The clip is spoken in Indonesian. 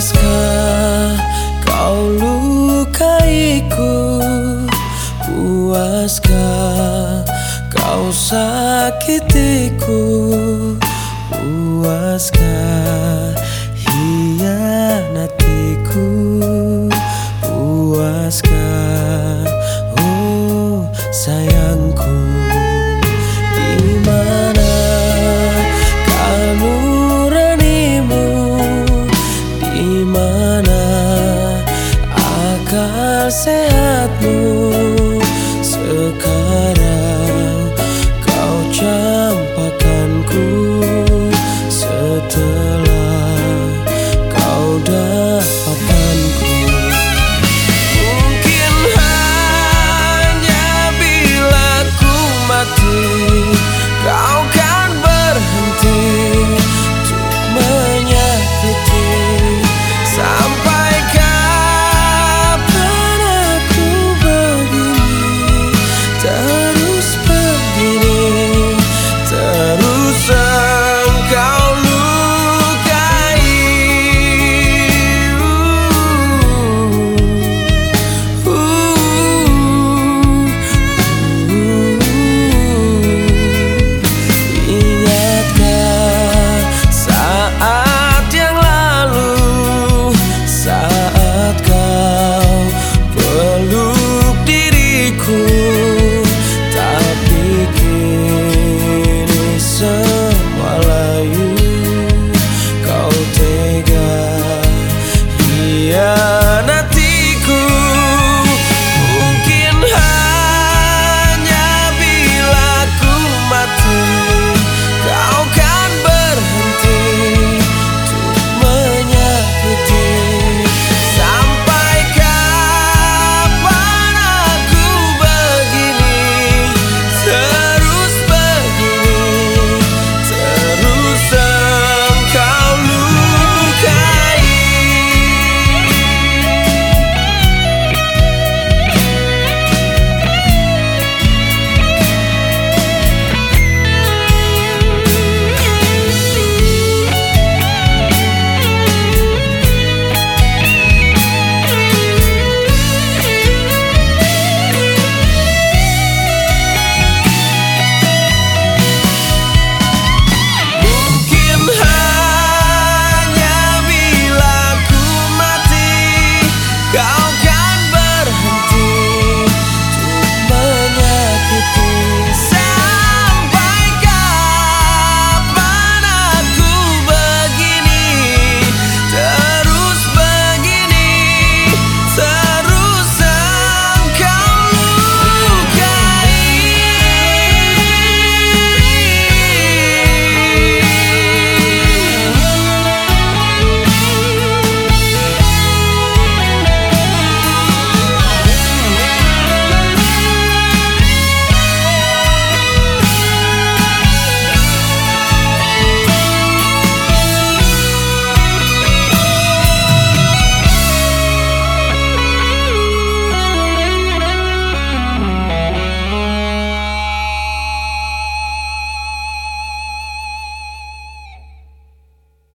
Puaskah kau lukaiku? Puaskah kau sakitiku? Puaskah hianatiku? Puaskah oh sayangku? hold